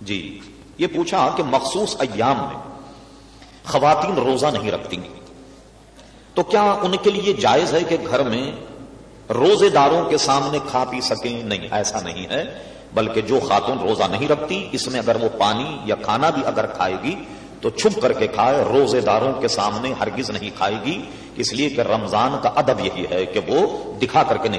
جی یہ پوچھا کہ مخصوص ایام میں خواتین روزہ نہیں رکھتی۔ تو کیا ان کے لیے جائز ہے کہ گھر میں روزے داروں کے سامنے کھا پی سکیں؟ نہیں، ایسا نہیں ہے، بلکہ جو خاتون روزہ نہیں رکھتی، اس میں اگر وہ پانی یا کھانا بھی اگر کھائے گی، تو چھپ کر کے کھائے، روزے داروں کے سامنے ہرگز نہیں کھائے گی۔ اس لیے کہ رمضان کا ادب یہی ہے کہ وہ دکھا کر کے نہیں